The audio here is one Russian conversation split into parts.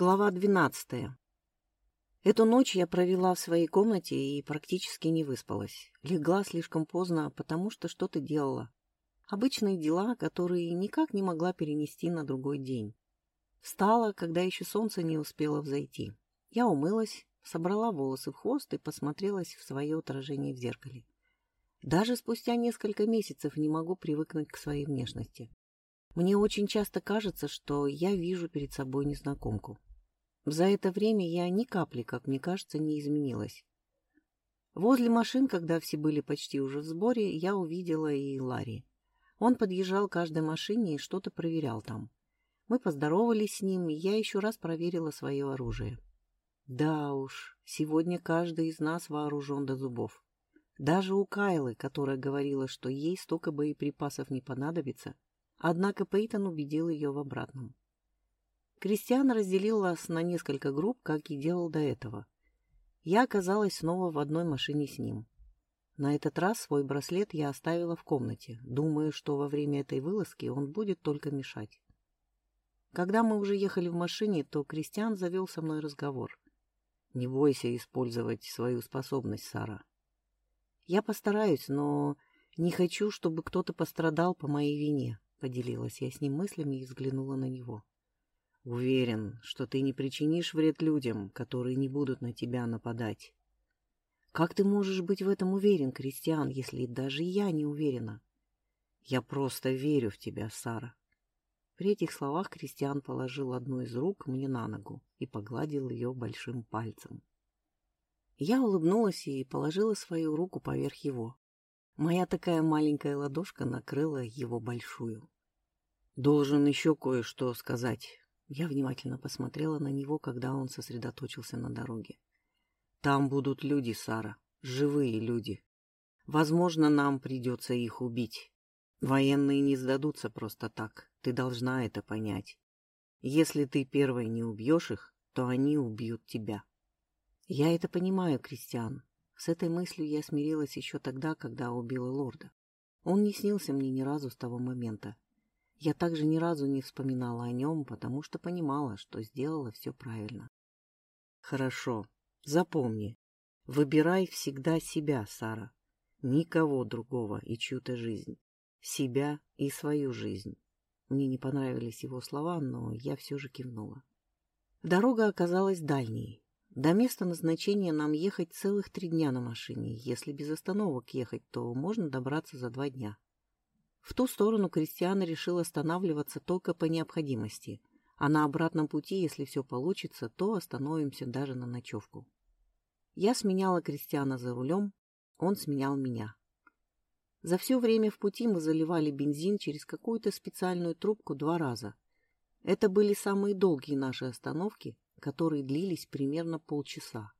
Глава двенадцатая. Эту ночь я провела в своей комнате и практически не выспалась. Легла слишком поздно, потому что что-то делала. Обычные дела, которые никак не могла перенести на другой день. Встала, когда еще солнце не успело взойти. Я умылась, собрала волосы в хвост и посмотрелась в свое отражение в зеркале. Даже спустя несколько месяцев не могу привыкнуть к своей внешности. Мне очень часто кажется, что я вижу перед собой незнакомку. За это время я ни капли, как мне кажется, не изменилась. Возле машин, когда все были почти уже в сборе, я увидела и Ларри. Он подъезжал к каждой машине и что-то проверял там. Мы поздоровались с ним, и я еще раз проверила свое оружие. Да уж, сегодня каждый из нас вооружен до зубов. Даже у Кайлы, которая говорила, что ей столько боеприпасов не понадобится, Однако Пейтон убедил ее в обратном. Кристиан разделил нас на несколько групп, как и делал до этого. Я оказалась снова в одной машине с ним. На этот раз свой браслет я оставила в комнате, думая, что во время этой вылазки он будет только мешать. Когда мы уже ехали в машине, то Кристиан завел со мной разговор. «Не бойся использовать свою способность, Сара». «Я постараюсь, но не хочу, чтобы кто-то пострадал по моей вине», Поделилась я с ним мыслями и взглянула на него. Уверен, что ты не причинишь вред людям, которые не будут на тебя нападать. Как ты можешь быть в этом уверен, Кристиан, если даже я не уверена? Я просто верю в тебя, Сара. При этих словах Кристиан положил одну из рук мне на ногу и погладил ее большим пальцем. Я улыбнулась и положила свою руку поверх его. Моя такая маленькая ладошка накрыла его большую. «Должен еще кое-что сказать». Я внимательно посмотрела на него, когда он сосредоточился на дороге. «Там будут люди, Сара, живые люди. Возможно, нам придется их убить. Военные не сдадутся просто так, ты должна это понять. Если ты первой не убьешь их, то они убьют тебя». «Я это понимаю, Кристиан», с этой мыслью я смирилась еще тогда, когда убила лорда. Он не снился мне ни разу с того момента. Я также ни разу не вспоминала о нем, потому что понимала, что сделала все правильно. Хорошо. Запомни. Выбирай всегда себя, Сара. Никого другого и чью-то жизнь. Себя и свою жизнь. Мне не понравились его слова, но я все же кивнула. Дорога оказалась дальней, до места назначения нам ехать целых три дня на машине. Если без остановок ехать, то можно добраться за два дня. В ту сторону Кристиана решил останавливаться только по необходимости, а на обратном пути, если все получится, то остановимся даже на ночевку. Я сменяла Кристиана за рулем, он сменял меня. За все время в пути мы заливали бензин через какую-то специальную трубку два раза. Это были самые долгие наши остановки, которые длились примерно полчаса.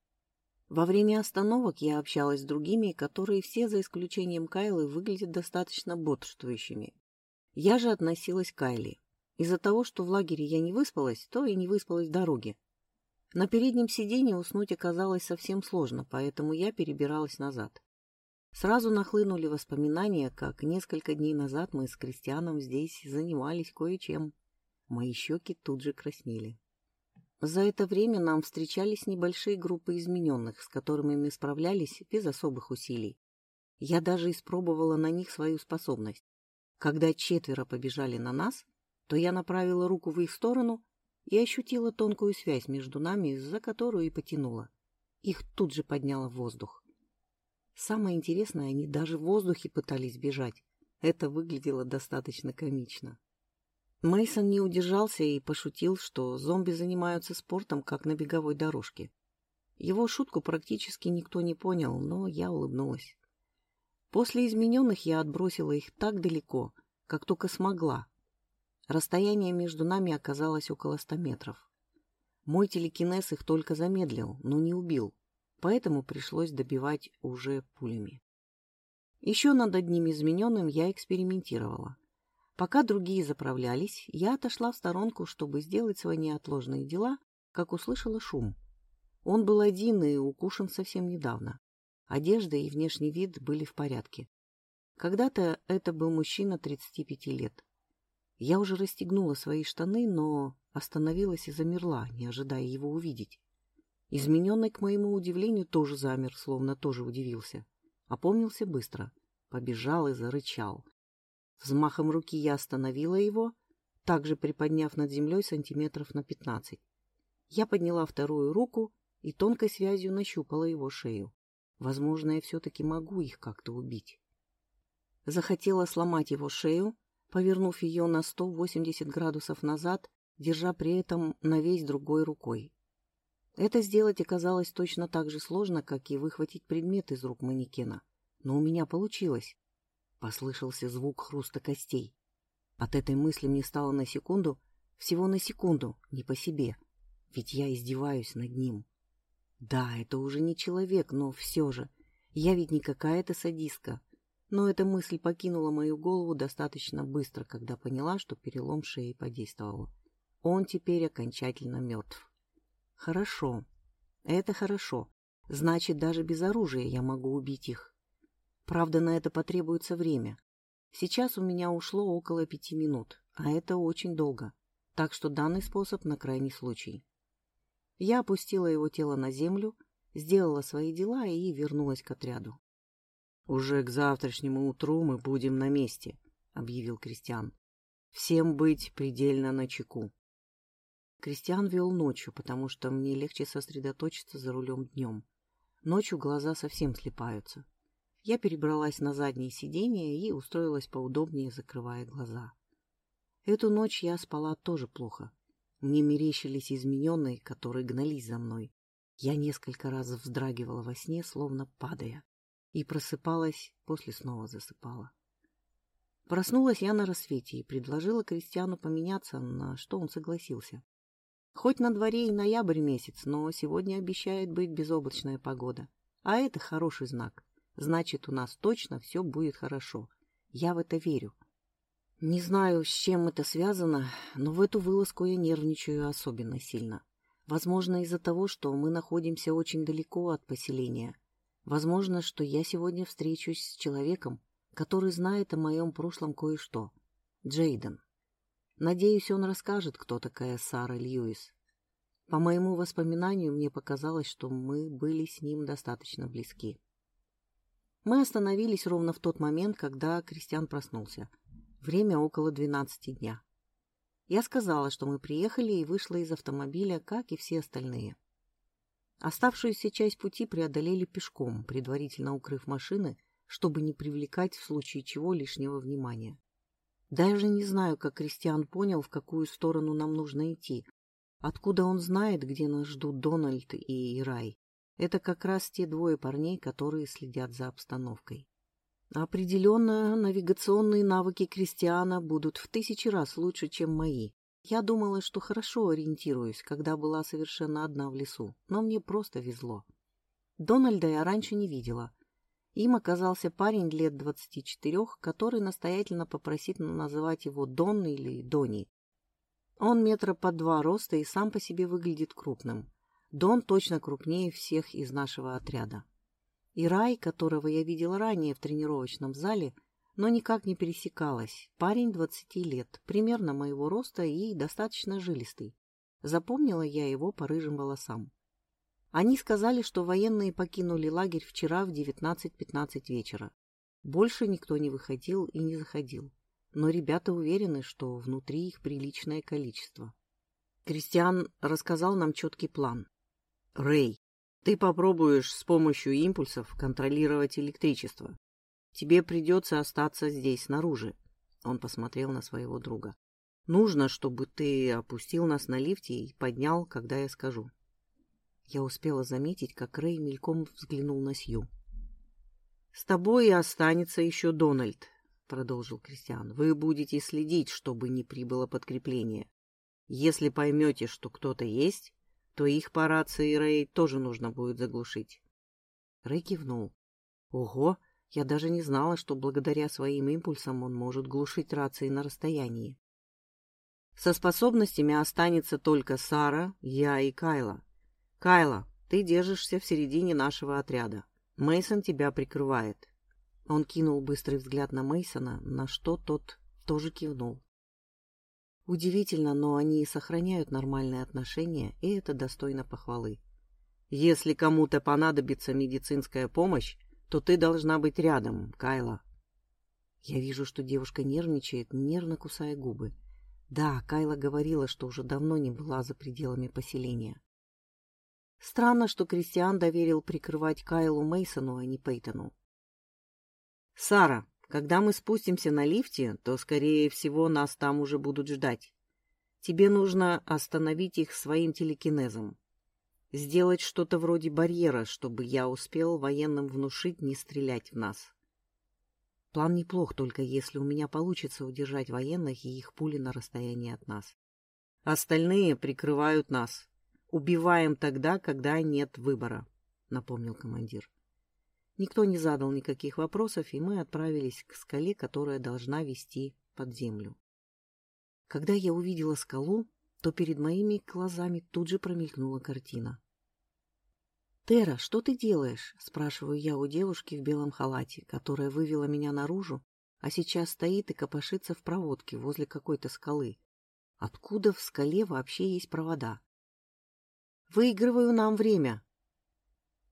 Во время остановок я общалась с другими, которые все, за исключением Кайлы, выглядят достаточно бодрствующими. Я же относилась к Кайле. Из-за того, что в лагере я не выспалась, то и не выспалась в дороге. На переднем сиденье уснуть оказалось совсем сложно, поэтому я перебиралась назад. Сразу нахлынули воспоминания, как несколько дней назад мы с Кристианом здесь занимались кое-чем. Мои щеки тут же краснели. За это время нам встречались небольшие группы измененных, с которыми мы справлялись без особых усилий. Я даже испробовала на них свою способность. Когда четверо побежали на нас, то я направила руку в их сторону и ощутила тонкую связь между нами, за которую и потянула. Их тут же подняло в воздух. Самое интересное, они даже в воздухе пытались бежать. Это выглядело достаточно комично. Мейсон не удержался и пошутил, что зомби занимаются спортом, как на беговой дорожке. Его шутку практически никто не понял, но я улыбнулась. После измененных я отбросила их так далеко, как только смогла. Расстояние между нами оказалось около ста метров. Мой телекинез их только замедлил, но не убил, поэтому пришлось добивать уже пулями. Еще над одним измененным я экспериментировала. Пока другие заправлялись, я отошла в сторонку, чтобы сделать свои неотложные дела, как услышала шум. Он был один и укушен совсем недавно. Одежда и внешний вид были в порядке. Когда-то это был мужчина 35 лет. Я уже расстегнула свои штаны, но остановилась и замерла, не ожидая его увидеть. Измененный, к моему удивлению, тоже замер, словно тоже удивился. Опомнился быстро, побежал и зарычал. Взмахом руки я остановила его, также приподняв над землей сантиметров на пятнадцать. Я подняла вторую руку и тонкой связью нащупала его шею. Возможно, я все-таки могу их как-то убить. Захотела сломать его шею, повернув ее на 180 градусов назад, держа при этом на весь другой рукой. Это сделать оказалось точно так же сложно, как и выхватить предмет из рук манекена. Но у меня получилось. Послышался звук хруста костей. От этой мысли мне стало на секунду, всего на секунду, не по себе. Ведь я издеваюсь над ним. Да, это уже не человек, но все же. Я ведь не какая-то садистка. Но эта мысль покинула мою голову достаточно быстро, когда поняла, что перелом шеи подействовал. Он теперь окончательно мертв. Хорошо. Это хорошо. Значит, даже без оружия я могу убить их. Правда, на это потребуется время. Сейчас у меня ушло около пяти минут, а это очень долго. Так что данный способ на крайний случай. Я опустила его тело на землю, сделала свои дела и вернулась к отряду. «Уже к завтрашнему утру мы будем на месте», — объявил Кристиан. «Всем быть предельно начеку». Кристиан вел ночью, потому что мне легче сосредоточиться за рулем днем. Ночью глаза совсем слепаются. Я перебралась на заднее сиденье и устроилась поудобнее, закрывая глаза. Эту ночь я спала тоже плохо. Мне мерещились измененные, которые гнались за мной. Я несколько раз вздрагивала во сне, словно падая и просыпалась, после снова засыпала. Проснулась я на рассвете и предложила Кристиану поменяться, на что он согласился. Хоть на дворе и ноябрь месяц, но сегодня обещает быть безоблачная погода. А это хороший знак. Значит, у нас точно все будет хорошо. Я в это верю. Не знаю, с чем это связано, но в эту вылазку я нервничаю особенно сильно. Возможно, из-за того, что мы находимся очень далеко от поселения, Возможно, что я сегодня встречусь с человеком, который знает о моем прошлом кое-что. Джейден. Надеюсь, он расскажет, кто такая Сара Льюис. По моему воспоминанию, мне показалось, что мы были с ним достаточно близки. Мы остановились ровно в тот момент, когда Кристиан проснулся. Время около двенадцати дня. Я сказала, что мы приехали и вышла из автомобиля, как и все остальные. Оставшуюся часть пути преодолели пешком, предварительно укрыв машины, чтобы не привлекать в случае чего лишнего внимания. Даже не знаю, как Кристиан понял, в какую сторону нам нужно идти. Откуда он знает, где нас ждут Дональд и Ирай? Это как раз те двое парней, которые следят за обстановкой. Определенно, навигационные навыки Кристиана будут в тысячи раз лучше, чем мои. Я думала, что хорошо ориентируюсь, когда была совершенно одна в лесу, но мне просто везло. Дональда я раньше не видела. Им оказался парень лет двадцати четырех, который настоятельно попросит называть его Дон или Дони. Он метра по два роста и сам по себе выглядит крупным. Дон точно крупнее всех из нашего отряда. И Рай, которого я видела ранее в тренировочном зале, — но никак не пересекалась. Парень двадцати лет, примерно моего роста и достаточно жилистый. Запомнила я его по рыжим волосам. Они сказали, что военные покинули лагерь вчера в 19.15 вечера. Больше никто не выходил и не заходил. Но ребята уверены, что внутри их приличное количество. Кристиан рассказал нам четкий план. «Рэй, ты попробуешь с помощью импульсов контролировать электричество. Тебе придется остаться здесь, снаружи. Он посмотрел на своего друга. Нужно, чтобы ты опустил нас на лифте и поднял, когда я скажу. Я успела заметить, как Рэй мельком взглянул на Сью. — С тобой и останется еще Дональд, — продолжил Кристиан. — Вы будете следить, чтобы не прибыло подкрепление. Если поймете, что кто-то есть, то их по рации Рэй тоже нужно будет заглушить. Рэй кивнул. — Ого! — я даже не знала, что благодаря своим импульсам он может глушить рации на расстоянии. Со способностями останется только Сара, я и Кайла. Кайла, ты держишься в середине нашего отряда. Мейсон тебя прикрывает. Он кинул быстрый взгляд на Мейсона, на что тот тоже кивнул. Удивительно, но они сохраняют нормальные отношения, и это достойно похвалы. Если кому-то понадобится медицинская помощь, то ты должна быть рядом, Кайла. Я вижу, что девушка нервничает, нервно кусая губы. Да, Кайла говорила, что уже давно не была за пределами поселения. Странно, что Кристиан доверил прикрывать Кайлу Мейсону, а не Пейтону. Сара, когда мы спустимся на лифте, то, скорее всего, нас там уже будут ждать. Тебе нужно остановить их своим телекинезом. Сделать что-то вроде барьера, чтобы я успел военным внушить не стрелять в нас. План неплох, только если у меня получится удержать военных и их пули на расстоянии от нас. Остальные прикрывают нас. Убиваем тогда, когда нет выбора, — напомнил командир. Никто не задал никаких вопросов, и мы отправились к скале, которая должна вести под землю. Когда я увидела скалу, то перед моими глазами тут же промелькнула картина. «Тера, что ты делаешь?» — спрашиваю я у девушки в белом халате, которая вывела меня наружу, а сейчас стоит и копошится в проводке возле какой-то скалы. Откуда в скале вообще есть провода? «Выигрываю нам время!»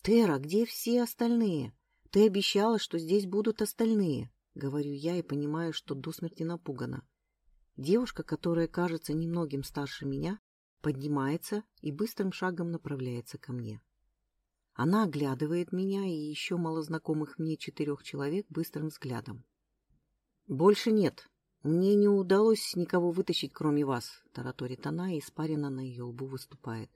«Тера, где все остальные?» «Ты обещала, что здесь будут остальные», — говорю я и понимаю, что до смерти напугана. Девушка, которая кажется немногим старше меня, поднимается и быстрым шагом направляется ко мне. Она оглядывает меня и еще малознакомых мне четырех человек быстрым взглядом. «Больше нет. Мне не удалось никого вытащить, кроме вас», — тараторит она, и испарина на ее лбу выступает.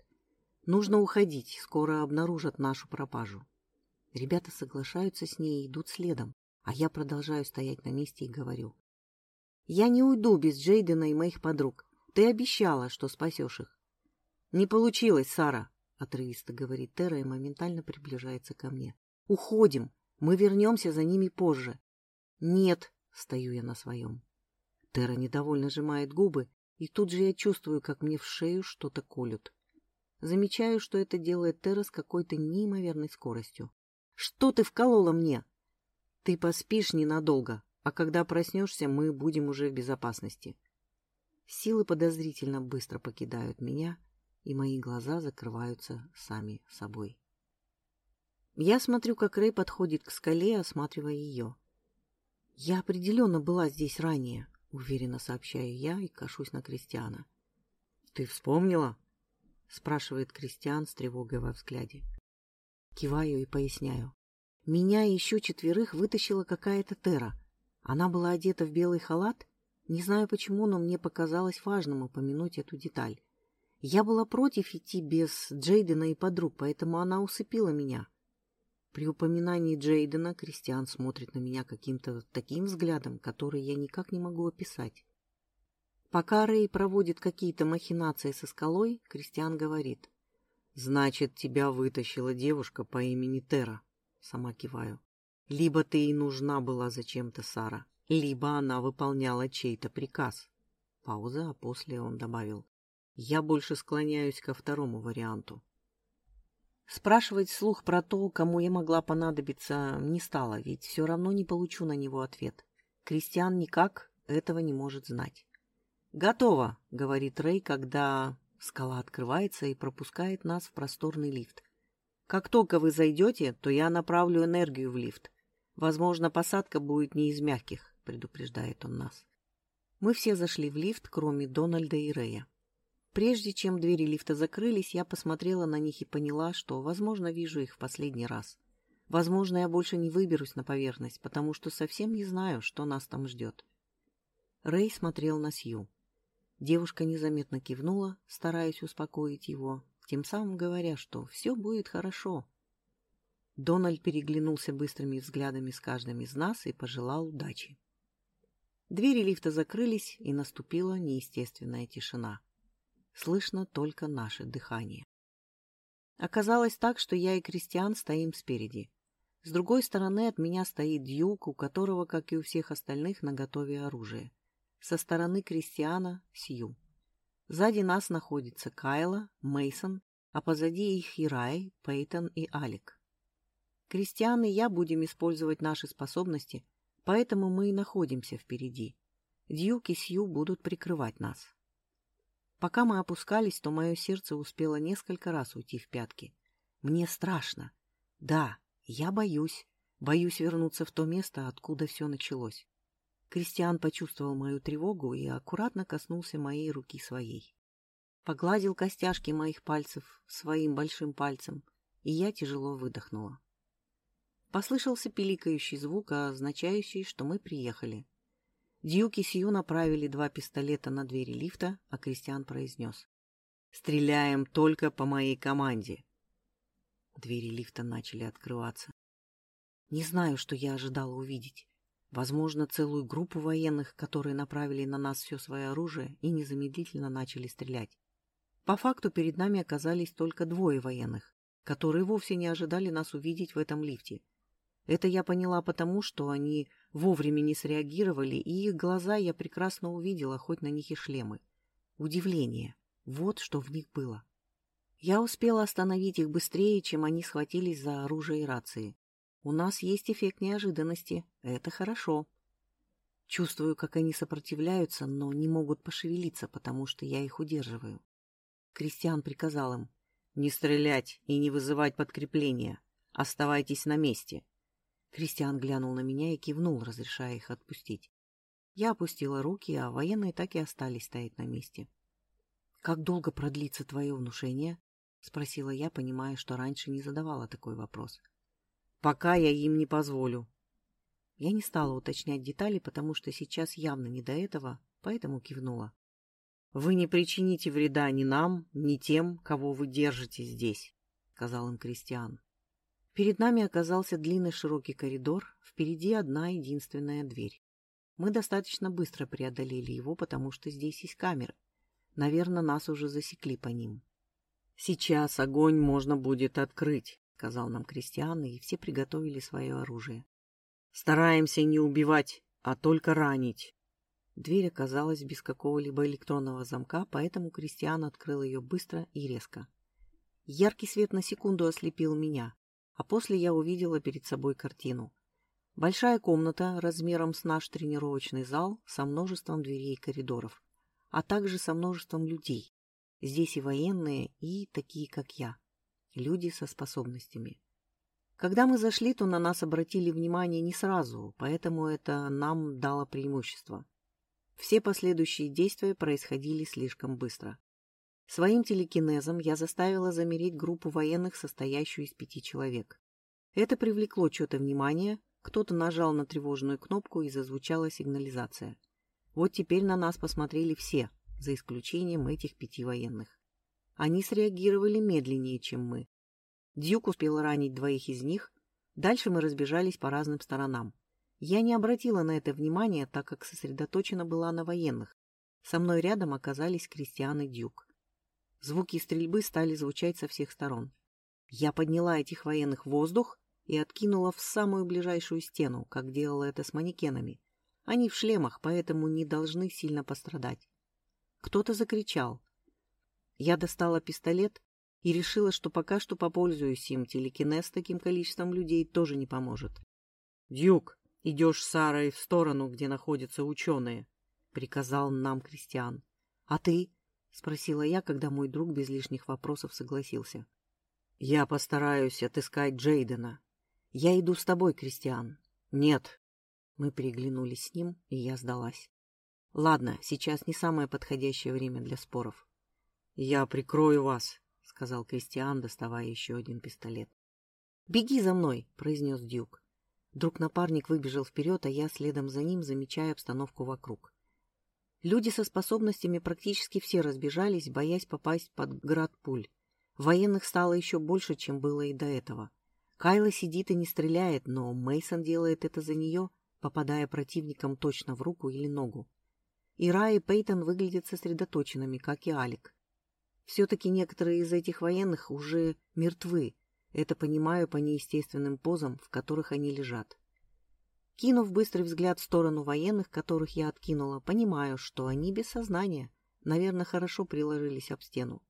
«Нужно уходить, скоро обнаружат нашу пропажу». Ребята соглашаются с ней и идут следом, а я продолжаю стоять на месте и говорю. «Я не уйду без Джейдена и моих подруг. Ты обещала, что спасешь их». «Не получилось, Сара», — отрывисто говорит Тера и моментально приближается ко мне. «Уходим. Мы вернемся за ними позже». «Нет», — стою я на своем. Тера недовольно сжимает губы, и тут же я чувствую, как мне в шею что-то колют. Замечаю, что это делает Тера с какой-то неимоверной скоростью. Что ты вколола мне? Ты поспишь ненадолго, а когда проснешься, мы будем уже в безопасности. Силы подозрительно быстро покидают меня, и мои глаза закрываются сами собой. Я смотрю, как Рэй подходит к скале, осматривая ее. «Я определенно была здесь ранее», — уверенно сообщаю я и кашусь на Кристиана. «Ты вспомнила?» — спрашивает Кристиан с тревогой во взгляде. Киваю и поясняю. Меня и еще четверых вытащила какая-то Тера. Она была одета в белый халат. Не знаю почему, но мне показалось важным упомянуть эту деталь. Я была против идти без Джейдена и подруг, поэтому она усыпила меня. При упоминании Джейдена Кристиан смотрит на меня каким-то таким взглядом, который я никак не могу описать. Пока Рэй проводит какие-то махинации со скалой, Кристиан говорит. Значит, тебя вытащила девушка по имени Тера. Сама киваю. Либо ты ей нужна была зачем-то, Сара, либо она выполняла чей-то приказ. Пауза, а после он добавил. Я больше склоняюсь ко второму варианту. Спрашивать слух про то, кому я могла понадобиться, не стала, ведь все равно не получу на него ответ. Кристиан никак этого не может знать. «Готово», — говорит Рэй, когда Скала открывается и пропускает нас в просторный лифт. Как только вы зайдете, то я направлю энергию в лифт. Возможно, посадка будет не из мягких, предупреждает он нас. Мы все зашли в лифт, кроме Дональда и Рэя. Прежде чем двери лифта закрылись, я посмотрела на них и поняла, что, возможно, вижу их в последний раз. Возможно, я больше не выберусь на поверхность, потому что совсем не знаю, что нас там ждет. Рэй смотрел на Сью. Девушка незаметно кивнула, стараясь успокоить его, тем самым говоря, что все будет хорошо. Дональд переглянулся быстрыми взглядами с каждым из нас и пожелал удачи. Двери лифта закрылись, и наступила неестественная тишина. Слышно только наше дыхание. Оказалось так, что я и Кристиан стоим спереди. С другой стороны от меня стоит Дьюк, у которого, как и у всех остальных, наготове оружие со стороны Кристиана Сью. Сзади нас находится Кайла, Мейсон, а позади их и Рай, Пейтон и Алик. Кристиан и я будем использовать наши способности, поэтому мы и находимся впереди. Дьюк и Сью будут прикрывать нас. Пока мы опускались, то мое сердце успело несколько раз уйти в пятки. Мне страшно. Да, я боюсь. Боюсь вернуться в то место, откуда все началось. Кристиан почувствовал мою тревогу и аккуратно коснулся моей руки своей. Погладил костяшки моих пальцев своим большим пальцем, и я тяжело выдохнула. Послышался пиликающий звук, означающий, что мы приехали. Дьюк и Сью направили два пистолета на двери лифта, а Кристиан произнес. «Стреляем только по моей команде». Двери лифта начали открываться. Не знаю, что я ожидала увидеть. Возможно, целую группу военных, которые направили на нас все свое оружие и незамедлительно начали стрелять. По факту перед нами оказались только двое военных, которые вовсе не ожидали нас увидеть в этом лифте. Это я поняла потому, что они вовремя не среагировали, и их глаза я прекрасно увидела, хоть на них и шлемы. Удивление. Вот что в них было. Я успела остановить их быстрее, чем они схватились за оружие и рации. У нас есть эффект неожиданности. Это хорошо. Чувствую, как они сопротивляются, но не могут пошевелиться, потому что я их удерживаю. Кристиан приказал им «Не стрелять и не вызывать подкрепления. Оставайтесь на месте. Кристиан глянул на меня и кивнул, разрешая их отпустить. Я опустила руки, а военные так и остались стоять на месте. «Как долго продлится твое внушение?» — спросила я, понимая, что раньше не задавала такой вопрос. «Пока я им не позволю». Я не стала уточнять детали, потому что сейчас явно не до этого, поэтому кивнула. «Вы не причините вреда ни нам, ни тем, кого вы держите здесь», — сказал им Кристиан. Перед нами оказался длинный широкий коридор, впереди одна единственная дверь. Мы достаточно быстро преодолели его, потому что здесь есть камеры. Наверное, нас уже засекли по ним. «Сейчас огонь можно будет открыть», — сказал нам Кристиан, и все приготовили свое оружие. «Стараемся не убивать, а только ранить». Дверь оказалась без какого-либо электронного замка, поэтому Кристиан открыл ее быстро и резко. Яркий свет на секунду ослепил меня а после я увидела перед собой картину. Большая комната размером с наш тренировочный зал со множеством дверей и коридоров, а также со множеством людей. Здесь и военные, и такие, как я. Люди со способностями. Когда мы зашли, то на нас обратили внимание не сразу, поэтому это нам дало преимущество. Все последующие действия происходили слишком быстро. Своим телекинезом я заставила замереть группу военных, состоящую из пяти человек. Это привлекло чье-то внимание, кто-то нажал на тревожную кнопку и зазвучала сигнализация. Вот теперь на нас посмотрели все, за исключением этих пяти военных. Они среагировали медленнее, чем мы. Дьюк успел ранить двоих из них, дальше мы разбежались по разным сторонам. Я не обратила на это внимания, так как сосредоточена была на военных. Со мной рядом оказались Кристиан и Дюк. Звуки стрельбы стали звучать со всех сторон. Я подняла этих военных в воздух и откинула в самую ближайшую стену, как делала это с манекенами. Они в шлемах, поэтому не должны сильно пострадать. Кто-то закричал. Я достала пистолет и решила, что пока что попользуюсь им. Телекинез с таким количеством людей тоже не поможет. — Дюк, идешь с Сарой в сторону, где находятся ученые, — приказал нам Кристиан. — А ты? — спросила я, когда мой друг без лишних вопросов согласился. — Я постараюсь отыскать Джейдена. — Я иду с тобой, Кристиан. — Нет. Мы переглянулись с ним, и я сдалась. — Ладно, сейчас не самое подходящее время для споров. — Я прикрою вас, — сказал Кристиан, доставая еще один пистолет. — Беги за мной, — произнес Дюк. Друг-напарник выбежал вперед, а я следом за ним, замечая обстановку вокруг. Люди со способностями практически все разбежались, боясь попасть под град пуль. Военных стало еще больше, чем было и до этого. Кайла сидит и не стреляет, но Мейсон делает это за нее, попадая противникам точно в руку или ногу. Ира и Пейтон выглядят сосредоточенными, как и Алик. Все-таки некоторые из этих военных уже мертвы. Это понимаю по неестественным позам, в которых они лежат. Кинув быстрый взгляд в сторону военных, которых я откинула, понимаю, что они без сознания, наверное, хорошо приложились об стену.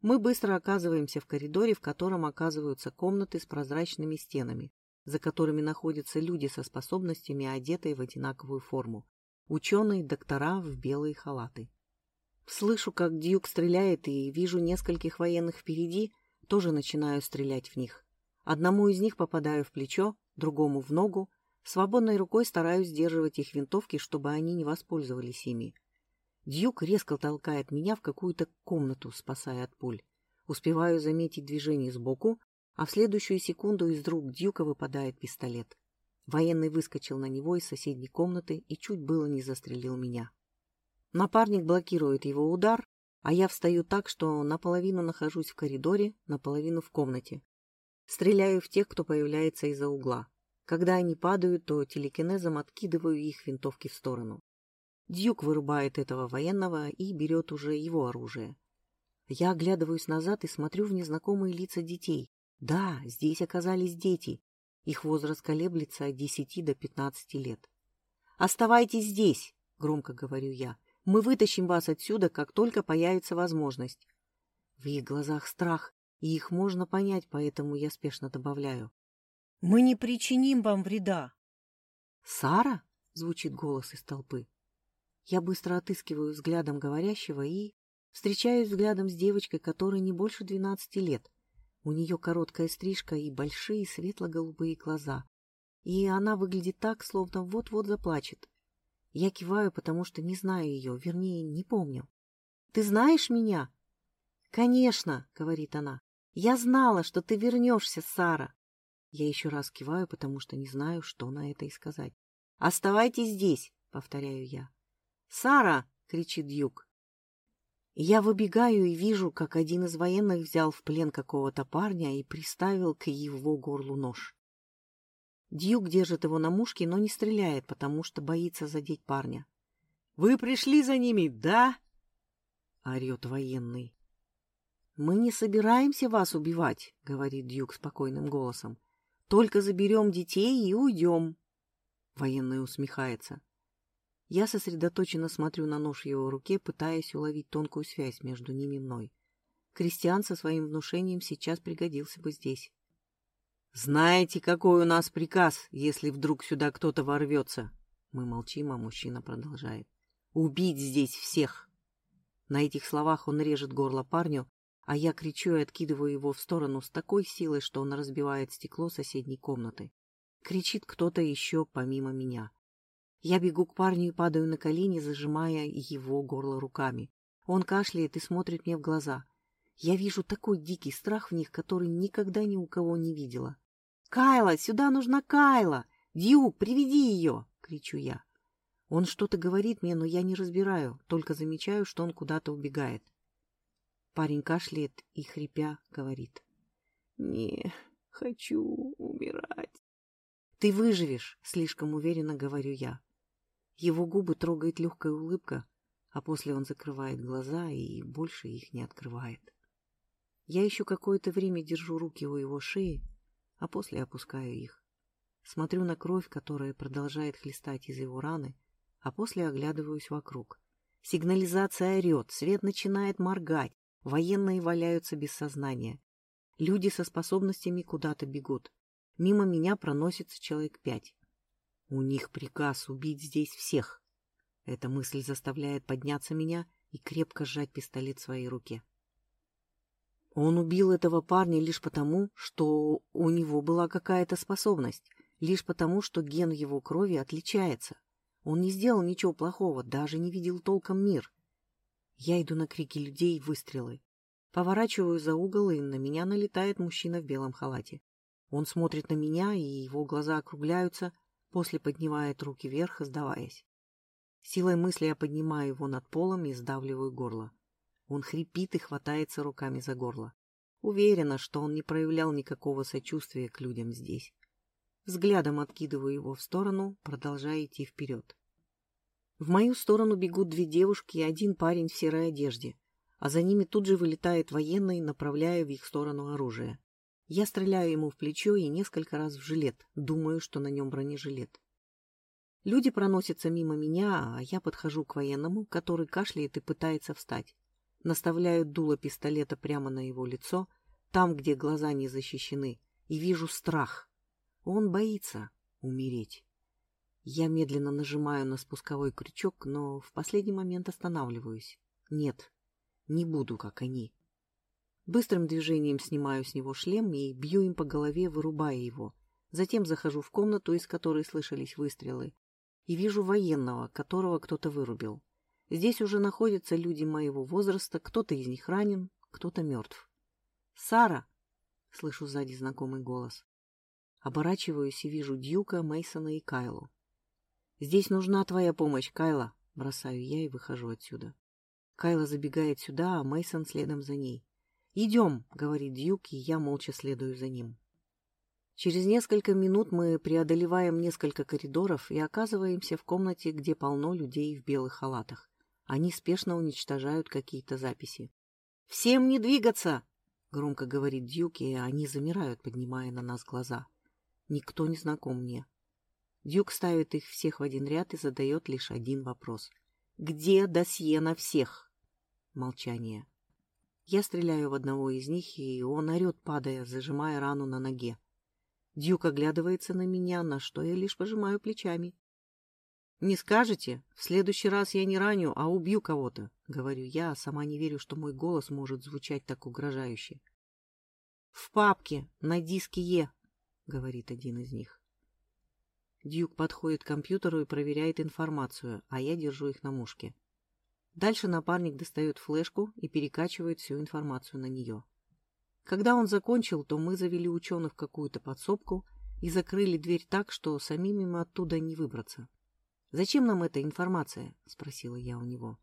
Мы быстро оказываемся в коридоре, в котором оказываются комнаты с прозрачными стенами, за которыми находятся люди со способностями, одетые в одинаковую форму. Ученые, доктора в белые халаты. Слышу, как Дьюк стреляет, и вижу нескольких военных впереди, тоже начинаю стрелять в них. Одному из них попадаю в плечо, другому в ногу. Свободной рукой стараюсь сдерживать их винтовки, чтобы они не воспользовались ими. Дьюк резко толкает меня в какую-то комнату, спасая от пуль. Успеваю заметить движение сбоку, а в следующую секунду из рук Дьюка выпадает пистолет. Военный выскочил на него из соседней комнаты и чуть было не застрелил меня. Напарник блокирует его удар, а я встаю так, что наполовину нахожусь в коридоре, наполовину в комнате. Стреляю в тех, кто появляется из-за угла. Когда они падают, то телекинезом откидываю их винтовки в сторону. Дьюк вырубает этого военного и берет уже его оружие. Я оглядываюсь назад и смотрю в незнакомые лица детей, да, здесь оказались дети. Их возраст колеблется от десяти до пятнадцати лет. «Оставайтесь здесь!» — громко говорю я. «Мы вытащим вас отсюда, как только появится возможность». В их глазах страх, и их можно понять, поэтому я спешно добавляю. «Мы не причиним вам вреда!» «Сара?» — звучит голос из толпы. Я быстро отыскиваю взглядом говорящего и встречаюсь взглядом с девочкой, которой не больше двенадцати лет. У нее короткая стрижка и большие светло-голубые глаза. И она выглядит так, словно вот-вот заплачет. Я киваю, потому что не знаю ее, вернее, не помню. «Ты знаешь меня?» «Конечно», — говорит она. «Я знала, что ты вернешься, Сара». Я еще раз киваю, потому что не знаю, что на это и сказать. «Оставайтесь здесь», — повторяю я. «Сара!» — кричит Дьюк. Я выбегаю и вижу, как один из военных взял в плен какого-то парня и приставил к его горлу нож. Дьюк держит его на мушке, но не стреляет, потому что боится задеть парня. — Вы пришли за ними, да? — орет военный. — Мы не собираемся вас убивать, — говорит Дьюк спокойным голосом. — Только заберем детей и уйдем. Военный усмехается. Я сосредоточенно смотрю на нож в его руке, пытаясь уловить тонкую связь между ними и мной. Кристиан со своим внушением сейчас пригодился бы здесь. «Знаете, какой у нас приказ, если вдруг сюда кто-то ворвется?» Мы молчим, а мужчина продолжает. «Убить здесь всех!» На этих словах он режет горло парню, а я кричу и откидываю его в сторону с такой силой, что он разбивает стекло соседней комнаты. Кричит кто-то еще помимо меня. Я бегу к парню и падаю на колени, зажимая его горло руками. Он кашляет и смотрит мне в глаза. Я вижу такой дикий страх в них, который никогда ни у кого не видела. «Кайла! Сюда нужна Кайла! Дьюк, приведи ее!» — кричу я. Он что-то говорит мне, но я не разбираю, только замечаю, что он куда-то убегает. Парень кашляет и, хрипя, говорит. «Не хочу умирать». «Ты выживешь», — слишком уверенно говорю я. Его губы трогает легкая улыбка, а после он закрывает глаза и больше их не открывает. Я еще какое-то время держу руки у его шеи, а после опускаю их. Смотрю на кровь, которая продолжает хлестать из его раны, а после оглядываюсь вокруг. Сигнализация орет, свет начинает моргать, военные валяются без сознания. Люди со способностями куда-то бегут. Мимо меня проносится человек пять. У них приказ убить здесь всех. Эта мысль заставляет подняться меня и крепко сжать пистолет в своей руке. Он убил этого парня лишь потому, что у него была какая-то способность, лишь потому, что ген его крови отличается. Он не сделал ничего плохого, даже не видел толком мир. Я иду на крики людей и выстрелы. Поворачиваю за угол, и на меня налетает мужчина в белом халате. Он смотрит на меня, и его глаза округляются, После поднимает руки вверх, сдаваясь. Силой мысли я поднимаю его над полом и сдавливаю горло. Он хрипит и хватается руками за горло. Уверена, что он не проявлял никакого сочувствия к людям здесь. Взглядом откидываю его в сторону, продолжая идти вперед. В мою сторону бегут две девушки и один парень в серой одежде, а за ними тут же вылетает военный, направляя в их сторону оружие. Я стреляю ему в плечо и несколько раз в жилет, думаю, что на нем бронежилет. Люди проносятся мимо меня, а я подхожу к военному, который кашляет и пытается встать. Наставляю дуло пистолета прямо на его лицо, там, где глаза не защищены, и вижу страх. Он боится умереть. Я медленно нажимаю на спусковой крючок, но в последний момент останавливаюсь. Нет, не буду, как они. Быстрым движением снимаю с него шлем и бью им по голове, вырубая его. Затем захожу в комнату, из которой слышались выстрелы, и вижу военного, которого кто-то вырубил. Здесь уже находятся люди моего возраста, кто-то из них ранен, кто-то мертв. «Сара!» — слышу сзади знакомый голос. Оборачиваюсь и вижу Дьюка, Мейсона и Кайлу. «Здесь нужна твоя помощь, Кайла!» — бросаю я и выхожу отсюда. Кайла забегает сюда, а Мейсон следом за ней. «Идем!» — говорит Дьюк, и я молча следую за ним. Через несколько минут мы преодолеваем несколько коридоров и оказываемся в комнате, где полно людей в белых халатах. Они спешно уничтожают какие-то записи. «Всем не двигаться!» — громко говорит Дьюк, и они замирают, поднимая на нас глаза. Никто не знаком мне. Дюк ставит их всех в один ряд и задает лишь один вопрос. «Где досье на всех?» Молчание. Я стреляю в одного из них, и он орет, падая, зажимая рану на ноге. Дюк оглядывается на меня, на что я лишь пожимаю плечами. «Не скажете? В следующий раз я не раню, а убью кого-то», — говорю я, а сама не верю, что мой голос может звучать так угрожающе. «В папке, на диске Е», — говорит один из них. Дьюк подходит к компьютеру и проверяет информацию, а я держу их на мушке. Дальше напарник достает флешку и перекачивает всю информацию на нее. Когда он закончил, то мы завели ученых в какую-то подсобку и закрыли дверь так, что самим им оттуда не выбраться. «Зачем нам эта информация?» — спросила я у него.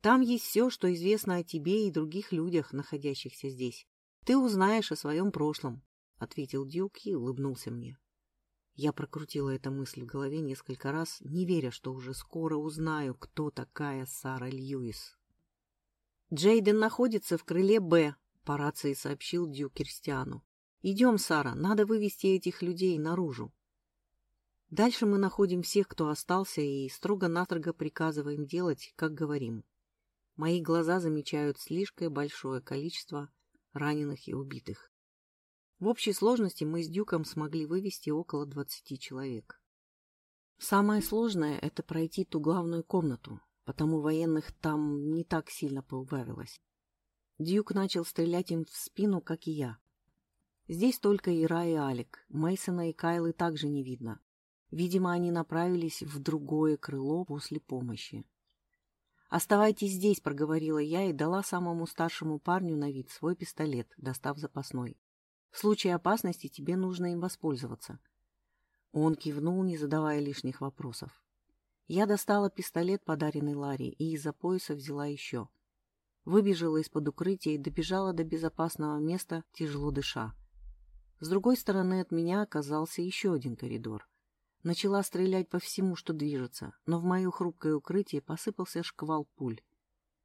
«Там есть все, что известно о тебе и других людях, находящихся здесь. Ты узнаешь о своем прошлом», — ответил Дюк и улыбнулся мне. Я прокрутила эту мысль в голове несколько раз, не веря, что уже скоро узнаю, кто такая Сара Льюис. «Джейден находится в крыле Б», — по рации сообщил Дью Кирстиану. «Идем, Сара, надо вывести этих людей наружу». Дальше мы находим всех, кто остался, и строго-настрого приказываем делать, как говорим. Мои глаза замечают слишком большое количество раненых и убитых. В общей сложности мы с Дюком смогли вывести около 20 человек. Самое сложное — это пройти ту главную комнату, потому военных там не так сильно поубавилось. Дюк начал стрелять им в спину, как и я. Здесь только Ира и Алик, Мейсона и Кайлы также не видно. Видимо, они направились в другое крыло после помощи. «Оставайтесь здесь», — проговорила я и дала самому старшему парню на вид свой пистолет, достав запасной. В случае опасности тебе нужно им воспользоваться. Он кивнул, не задавая лишних вопросов. Я достала пистолет, подаренный Ларри, и из-за пояса взяла еще. Выбежала из-под укрытия и добежала до безопасного места, тяжело дыша. С другой стороны от меня оказался еще один коридор. Начала стрелять по всему, что движется, но в мое хрупкое укрытие посыпался шквал пуль.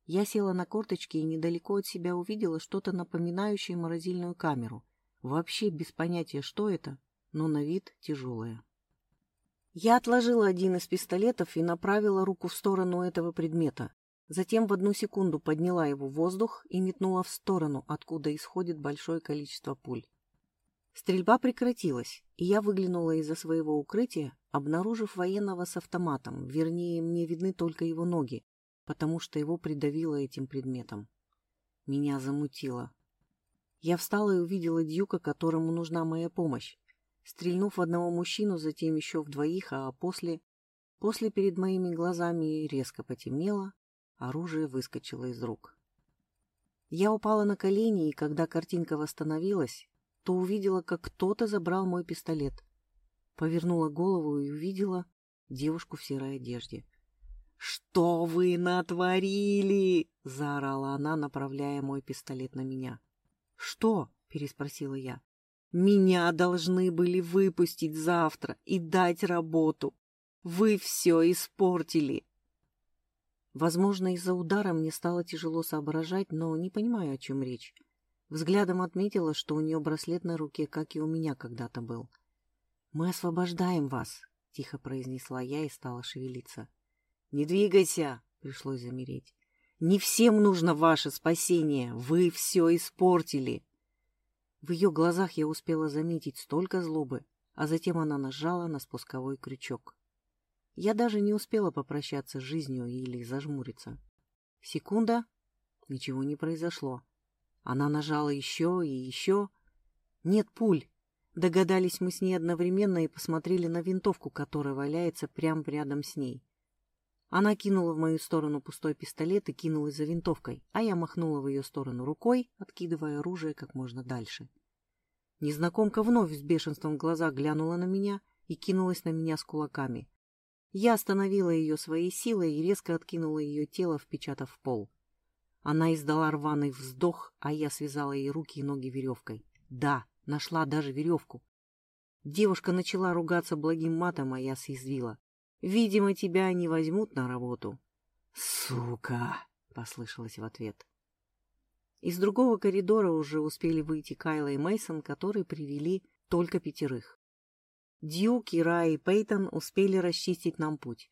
Я села на корточки и недалеко от себя увидела что-то напоминающее морозильную камеру. Вообще без понятия, что это, но на вид тяжелое. Я отложила один из пистолетов и направила руку в сторону этого предмета. Затем в одну секунду подняла его в воздух и метнула в сторону, откуда исходит большое количество пуль. Стрельба прекратилась, и я выглянула из-за своего укрытия, обнаружив военного с автоматом, вернее, мне видны только его ноги, потому что его придавило этим предметом. Меня замутило. Я встала и увидела Дьюка, которому нужна моя помощь. Стрельнув в одного мужчину, затем еще в двоих, а после... После перед моими глазами резко потемнело, оружие выскочило из рук. Я упала на колени, и когда картинка восстановилась, то увидела, как кто-то забрал мой пистолет. Повернула голову и увидела девушку в серой одежде. «Что вы натворили?» — заорала она, направляя мой пистолет на меня. «Что?» — переспросила я. «Меня должны были выпустить завтра и дать работу. Вы все испортили!» Возможно, из-за удара мне стало тяжело соображать, но не понимаю, о чем речь. Взглядом отметила, что у нее браслет на руке, как и у меня когда-то был. «Мы освобождаем вас», — тихо произнесла я и стала шевелиться. «Не двигайся!» — пришлось замереть. Не всем нужно ваше спасение. Вы все испортили. В ее глазах я успела заметить столько злобы, а затем она нажала на спусковой крючок. Я даже не успела попрощаться с жизнью или зажмуриться. Секунда. Ничего не произошло. Она нажала еще и еще. Нет пуль. Догадались мы с ней одновременно и посмотрели на винтовку, которая валяется прямо рядом с ней. Она кинула в мою сторону пустой пистолет и кинулась за винтовкой, а я махнула в ее сторону рукой, откидывая оружие как можно дальше. Незнакомка вновь с бешенством в глазах глянула на меня и кинулась на меня с кулаками. Я остановила ее своей силой и резко откинула ее тело, впечатав в пол. Она издала рваный вздох, а я связала ей руки и ноги веревкой. Да, нашла даже веревку. Девушка начала ругаться благим матом, а я съязвила. Видимо, тебя не возьмут на работу. Сука! послышалось в ответ. Из другого коридора уже успели выйти Кайла и Мейсон, которые привели только пятерых. Дьюк, Ира и Пейтон успели расчистить нам путь.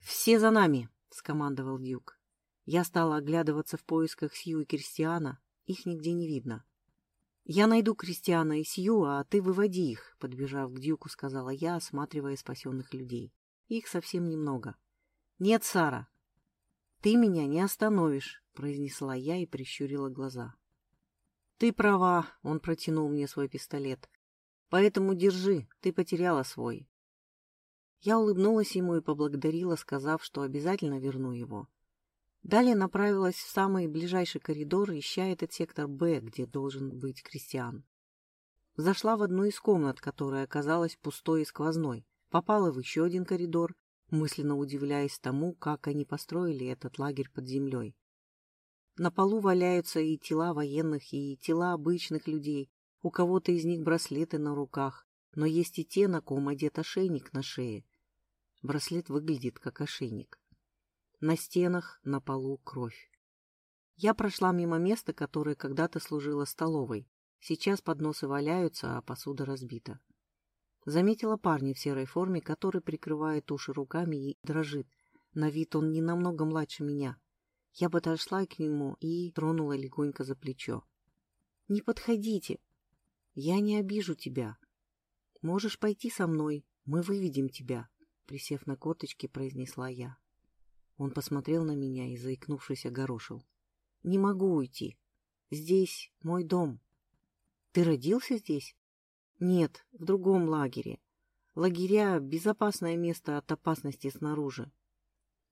«Все за нами!» — скомандовал Дьюк. Я стала оглядываться в поисках Сью и Кристиана. Их нигде не видно. «Я найду Кристиана и Сью, а ты выводи их», — подбежав к Дьюку, сказала я, осматривая спасенных людей. Их совсем немного. «Нет, Сара, ты меня не остановишь», — произнесла я и прищурила глаза. «Ты права», — он протянул мне свой пистолет. «Поэтому держи, ты потеряла свой». Я улыбнулась ему и поблагодарила, сказав, что обязательно верну его. Далее направилась в самый ближайший коридор, ища этот сектор «Б», где должен быть Кристиан. Зашла в одну из комнат, которая оказалась пустой и сквозной попала в еще один коридор, мысленно удивляясь тому, как они построили этот лагерь под землей. На полу валяются и тела военных, и тела обычных людей, у кого-то из них браслеты на руках, но есть и те, на ком одет ошейник на шее. Браслет выглядит как ошейник. На стенах, на полу кровь. Я прошла мимо места, которое когда-то служило столовой. Сейчас подносы валяются, а посуда разбита. Заметила парня в серой форме, который прикрывает уши руками и дрожит. На вид он не намного младше меня. Я подошла к нему и тронула легонько за плечо. — Не подходите. Я не обижу тебя. Можешь пойти со мной, мы выведем тебя, — присев на корточки, произнесла я. Он посмотрел на меня и, заикнувшись, огорошил. — Не могу уйти. Здесь мой дом. — Ты родился здесь? Нет, в другом лагере. Лагеря — безопасное место от опасности снаружи.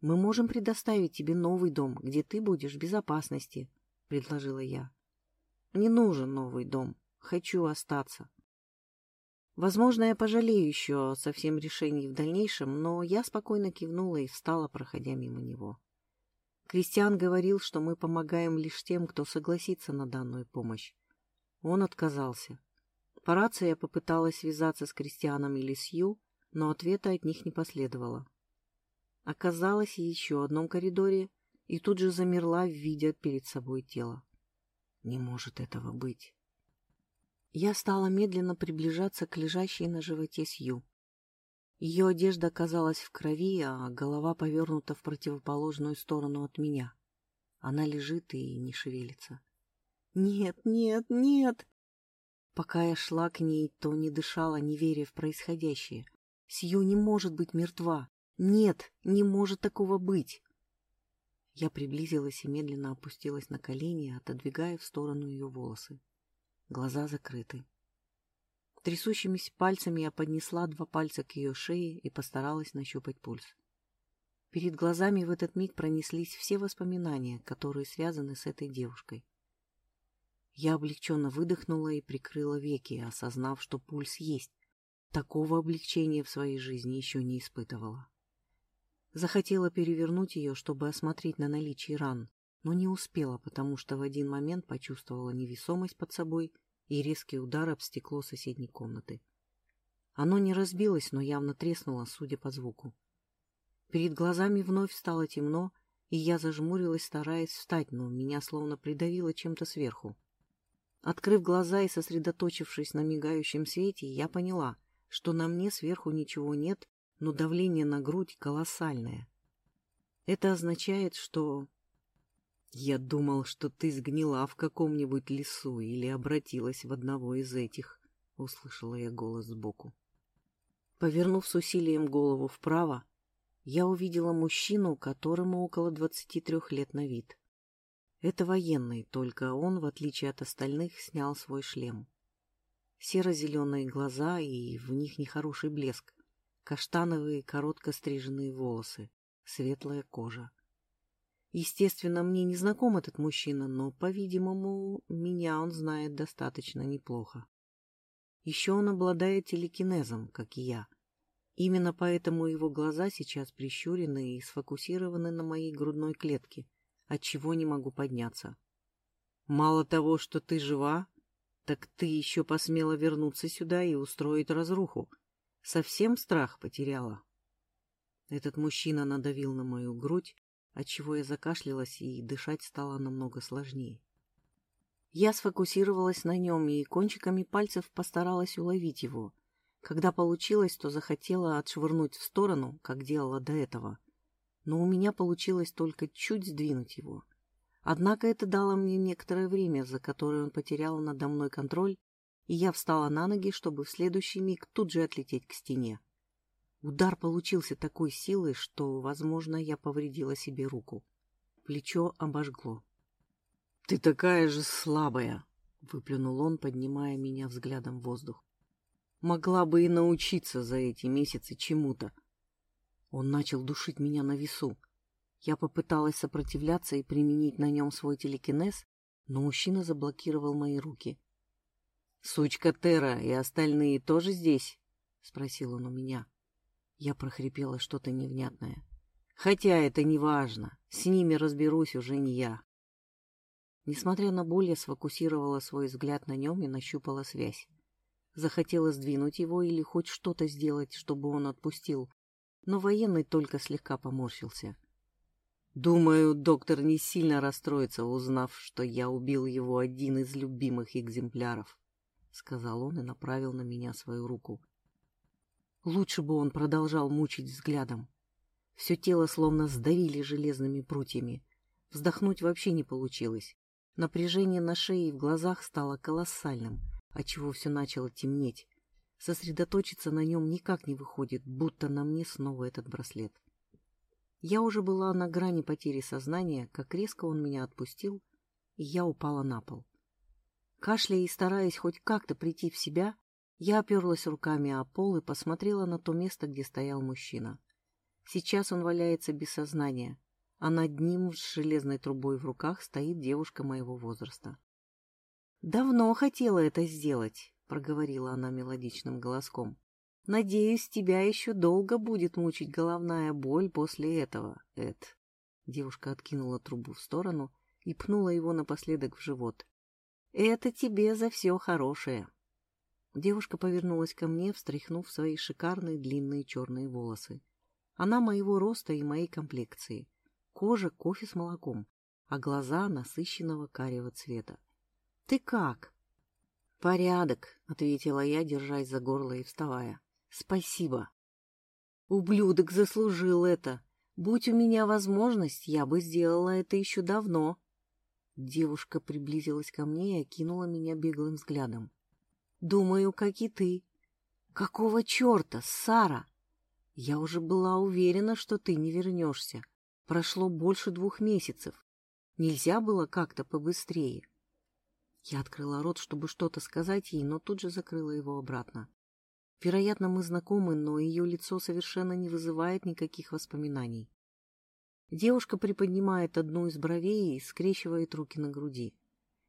Мы можем предоставить тебе новый дом, где ты будешь в безопасности, — предложила я. Не нужен новый дом. Хочу остаться. Возможно, я пожалею еще о совсем решении в дальнейшем, но я спокойно кивнула и встала, проходя мимо него. Кристиан говорил, что мы помогаем лишь тем, кто согласится на данную помощь. Он отказался. По рации я попыталась связаться с Кристианом или Сью, но ответа от них не последовало. Оказалась еще в одном коридоре и тут же замерла, видя перед собой тело. Не может этого быть. Я стала медленно приближаться к лежащей на животе Сью. Ее одежда оказалась в крови, а голова повернута в противоположную сторону от меня. Она лежит и не шевелится. «Нет, нет, нет!» Пока я шла к ней, то не дышала, не веря в происходящее. Сью не может быть мертва. Нет, не может такого быть. Я приблизилась и медленно опустилась на колени, отодвигая в сторону ее волосы. Глаза закрыты. Трясущимися пальцами я поднесла два пальца к ее шее и постаралась нащупать пульс. Перед глазами в этот миг пронеслись все воспоминания, которые связаны с этой девушкой. Я облегченно выдохнула и прикрыла веки, осознав, что пульс есть. Такого облегчения в своей жизни еще не испытывала. Захотела перевернуть ее, чтобы осмотреть на наличие ран, но не успела, потому что в один момент почувствовала невесомость под собой и резкий удар об стекло соседней комнаты. Оно не разбилось, но явно треснуло, судя по звуку. Перед глазами вновь стало темно, и я зажмурилась, стараясь встать, но меня словно придавило чем-то сверху. Открыв глаза и сосредоточившись на мигающем свете, я поняла, что на мне сверху ничего нет, но давление на грудь колоссальное. Это означает, что... Я думал, что ты сгнила в каком-нибудь лесу или обратилась в одного из этих, — услышала я голос сбоку. Повернув с усилием голову вправо, я увидела мужчину, которому около 23 лет на вид. Это военный, только он, в отличие от остальных, снял свой шлем. Серо-зеленые глаза и в них нехороший блеск, каштановые коротко стриженные волосы, светлая кожа. Естественно, мне не знаком этот мужчина, но, по-видимому, меня он знает достаточно неплохо. Еще он обладает телекинезом, как и я. Именно поэтому его глаза сейчас прищурены и сфокусированы на моей грудной клетке, от чего не могу подняться. Мало того, что ты жива, так ты еще посмела вернуться сюда и устроить разруху. Совсем страх потеряла. Этот мужчина надавил на мою грудь, отчего я закашлялась и дышать стало намного сложнее. Я сфокусировалась на нем и кончиками пальцев постаралась уловить его. Когда получилось, то захотела отшвырнуть в сторону, как делала до этого. Но у меня получилось только чуть сдвинуть его. Однако это дало мне некоторое время, за которое он потерял надо мной контроль, и я встала на ноги, чтобы в следующий миг тут же отлететь к стене. Удар получился такой силой, что, возможно, я повредила себе руку. Плечо обожгло. — Ты такая же слабая! — выплюнул он, поднимая меня взглядом в воздух. — Могла бы и научиться за эти месяцы чему-то. Он начал душить меня на весу. Я попыталась сопротивляться и применить на нем свой телекинез, но мужчина заблокировал мои руки. — Сучка Тера и остальные тоже здесь? — спросил он у меня. — я прохрипела что-то невнятное. Хотя это не важно. С ними разберусь уже не я. Несмотря на боль, я сфокусировала свой взгляд на нем и нащупала связь. Захотела сдвинуть его или хоть что-то сделать, чтобы он отпустил, но военный только слегка поморщился. Думаю, доктор не сильно расстроится, узнав, что я убил его один из любимых экземпляров, — сказал он и направил на меня свою руку. Лучше бы он продолжал мучить взглядом. Все тело словно сдавили железными прутьями. Вздохнуть вообще не получилось. Напряжение на шее и в глазах стало колоссальным, отчего все начало темнеть. Сосредоточиться на нем никак не выходит, будто на мне снова этот браслет. Я уже была на грани потери сознания, как резко он меня отпустил, и я упала на пол. Кашляя и стараясь хоть как-то прийти в себя, я оперлась руками о пол и посмотрела на то место, где стоял мужчина. Сейчас он валяется без сознания, а над ним с железной трубой в руках стоит девушка моего возраста. «Давно хотела это сделать», — проговорила она мелодичным голоском. «Надеюсь, тебя еще долго будет мучить головная боль после этого, Эд». Девушка откинула трубу в сторону и пнула его напоследок в живот. «Это тебе за все хорошее». Девушка повернулась ко мне, встряхнув свои шикарные длинные черные волосы. Она моего роста и моей комплекции. Кожа кофе с молоком, а глаза насыщенного карего цвета. — Ты как? — Порядок, — ответила я, держась за горло и вставая. — Спасибо. — Ублюдок заслужил это. Будь у меня возможность, я бы сделала это еще давно. Девушка приблизилась ко мне и окинула меня беглым взглядом. Думаю, как и ты. Какого черта, Сара? Я уже была уверена, что ты не вернешься. Прошло больше двух месяцев. Нельзя было как-то побыстрее. Я открыла рот, чтобы что-то сказать ей, но тут же закрыла его обратно. Вероятно, мы знакомы, но ее лицо совершенно не вызывает никаких воспоминаний. Девушка приподнимает одну из бровей и скрещивает руки на груди.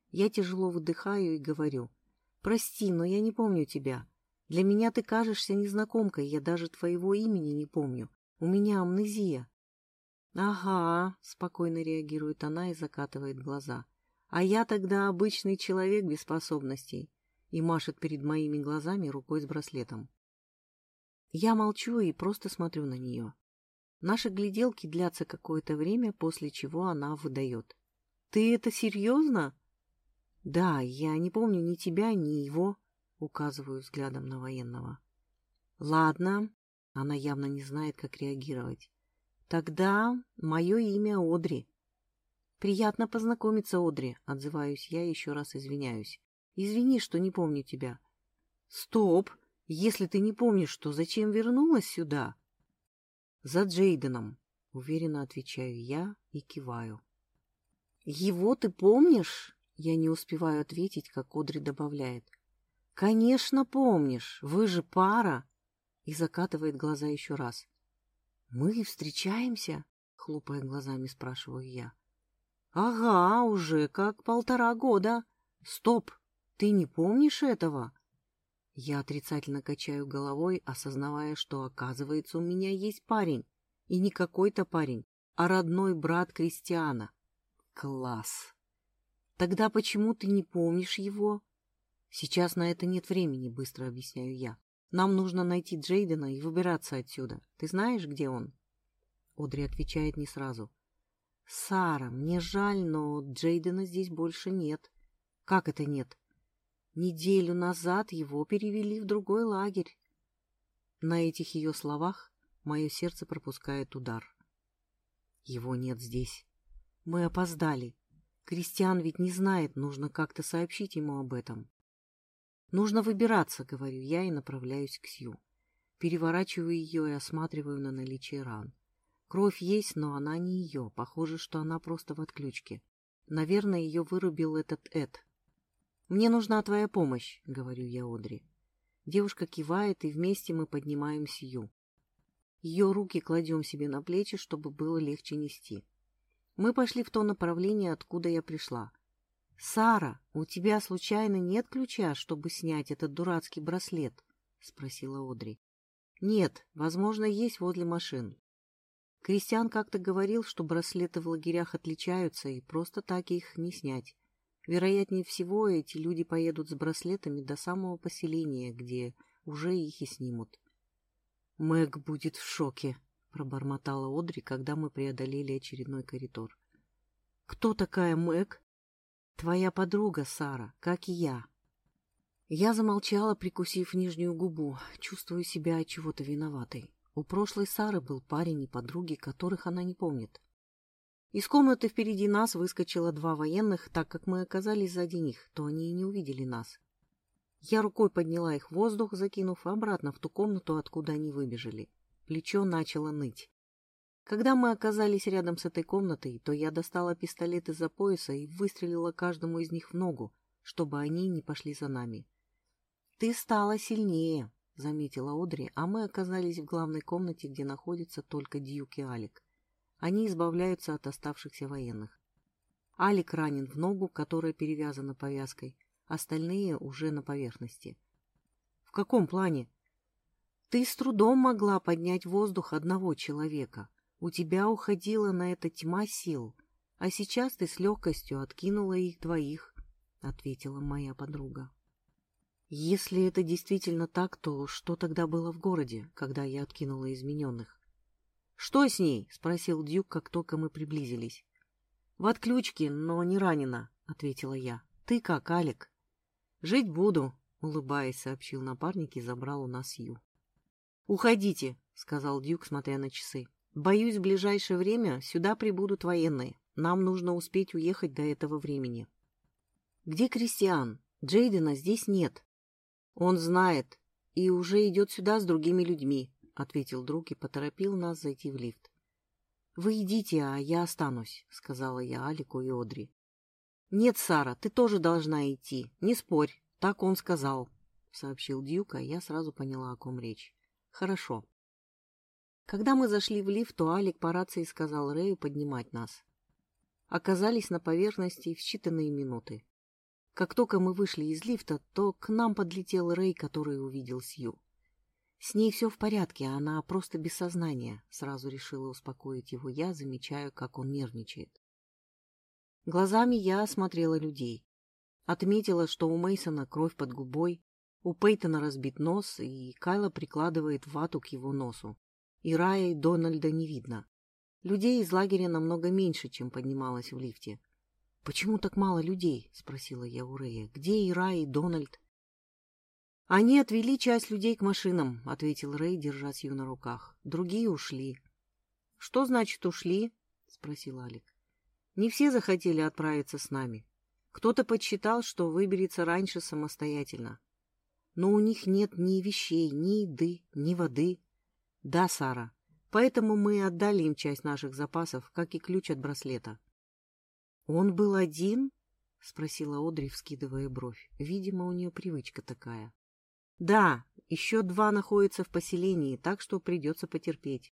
Я тяжело выдыхаю и говорю — Прости, но я не помню тебя. Для меня ты кажешься незнакомкой, я даже твоего имени не помню. У меня амнезия. — Ага, — спокойно реагирует она и закатывает глаза. — А я тогда обычный человек без способностей. И машет перед моими глазами рукой с браслетом. Я молчу и просто смотрю на нее. Наши гляделки длятся какое-то время, после чего она выдает. — Ты это серьезно? Да, я не помню ни тебя, ни его, указываю взглядом на военного. Ладно, она явно не знает, как реагировать. Тогда мое имя Одри. Приятно познакомиться, Одри, отзываюсь я, еще раз извиняюсь. Извини, что не помню тебя. Стоп! Если ты не помнишь, то зачем вернулась сюда? За Джейденом, уверенно отвечаю я и киваю. Его ты помнишь? Я не успеваю ответить, как Одри добавляет. Конечно, помнишь, вы же пара. И закатывает глаза еще раз. Мы встречаемся? Хлопая глазами, спрашиваю я. Ага, уже как полтора года. Стоп, ты не помнишь этого? Я отрицательно качаю головой, осознавая, что, оказывается, у меня есть парень. И не какой-то парень, а родной брат Кристиана. Класс! Тогда почему ты не помнишь его? Сейчас на это нет времени, быстро объясняю я. Нам нужно найти Джейдена и выбираться отсюда. Ты знаешь, где он? Одри отвечает не сразу. Сара, мне жаль, но Джейдена здесь больше нет. Как это нет? Неделю назад его перевели в другой лагерь. На этих ее словах мое сердце пропускает удар. Его нет здесь. Мы опоздали. Кристиан ведь не знает, нужно как-то сообщить ему об этом. Нужно выбираться, говорю я и направляюсь к Сью. Переворачиваю ее и осматриваю на наличие ран. Кровь есть, но она не ее. Похоже, что она просто в отключке. Наверное, ее вырубил этот Эд, «Мне нужна твоя помощь», — говорю я Одри. Девушка кивает, и вместе мы поднимаем Сью. Ее руки кладем себе на плечи, чтобы было легче нести. Мы пошли в то направление, откуда я пришла. «Сара, у тебя случайно нет ключа, чтобы снять этот дурацкий браслет?» — спросила Одри. «Нет, возможно, есть возле машин. Кристиан как-то говорил, что браслеты в лагерях отличаются, и просто так их не снять. Вероятнее всего, эти люди поедут с браслетами до самого поселения, где уже их и снимут. «Мэг будет в шоке», — пробормотала Одри, когда мы преодолели очередной коридор. «Кто такая Мэг?» «Твоя подруга, Сара, как и я». Я замолчала, прикусив нижнюю губу, чувствую себя чего-то виноватой. У прошлой Сары был парень и подруги, которых она не помнит. Из комнаты впереди нас выскочило два военных, так как мы оказались сзади них, то они и не увидели нас. Я рукой подняла их в воздух, закинув обратно в ту комнату, откуда они выбежали. Плечо начало ныть. Когда мы оказались рядом с этой комнатой, то я достала пистолет из-за пояса и выстрелила каждому из них в ногу, чтобы они не пошли за нами. «Ты стала сильнее», — заметила Одри, а мы оказались в главной комнате, где находится только Дьюк и Алик. Они избавляются от оставшихся военных. Алик ранен в ногу, которая перевязана повязкой. Остальные уже на поверхности. В каком плане? Ты с трудом могла поднять воздух одного человека. У тебя уходила на это тьма сил. А сейчас ты с легкостью откинула их двоих, — ответила моя подруга. Если это действительно так, то что тогда было в городе, когда я откинула измененных? «Что с ней?» — спросил Дюк, как только мы приблизились. «В отключке, но не ранена», — ответила я. «Ты как, Алик?» «Жить буду», — улыбаясь, сообщил напарник и забрал у нас Ю. «Уходите», — сказал Дюк, смотря на часы. «Боюсь, в ближайшее время сюда прибудут военные. Нам нужно успеть уехать до этого времени». «Где Кристиан? Джейдена здесь нет». «Он знает и уже идет сюда с другими людьми. — ответил друг и поторопил нас зайти в лифт. — Вы идите, а я останусь, — сказала я Алику и Одри. — Нет, Сара, ты тоже должна идти. Не спорь, так он сказал, — сообщил Дьюка, и я сразу поняла, о ком речь. — Хорошо. Когда мы зашли в лифт, то Алик по рации сказал Рэю поднимать нас. Оказались на поверхности в считанные минуты. Как только мы вышли из лифта, то к нам подлетел Рэй, который увидел Сью. С ней все в порядке, она просто без сознания, сразу решила успокоить его я, замечаю, как он нервничает. Глазами я осмотрела людей. Отметила, что у Мейсона кровь под губой, у Пейтона разбит нос, и Кайла прикладывает вату к его носу. И Рая и Дональда не видно. Людей из лагеря намного меньше, чем поднималось в лифте. «Почему так мало людей?» — спросила я у Рэя. «Где и Рая, и Дональд?» «Они отвели часть людей к машинам», — ответил Рэй, держа Сью на руках. «Другие ушли». «Что значит ушли?» — спросил Алик. «Не все захотели отправиться с нами. Кто-то подсчитал, что выберется раньше самостоятельно. Но у них нет ни вещей, ни еды, ни воды. Да, Сара, Поэтому мы отдали им часть наших запасов, как и ключ от браслета. — Он был один? — спросила Одри, вскидывая бровь. Видимо, у нее привычка такая. — Да, еще два находятся в поселении, так что придется потерпеть.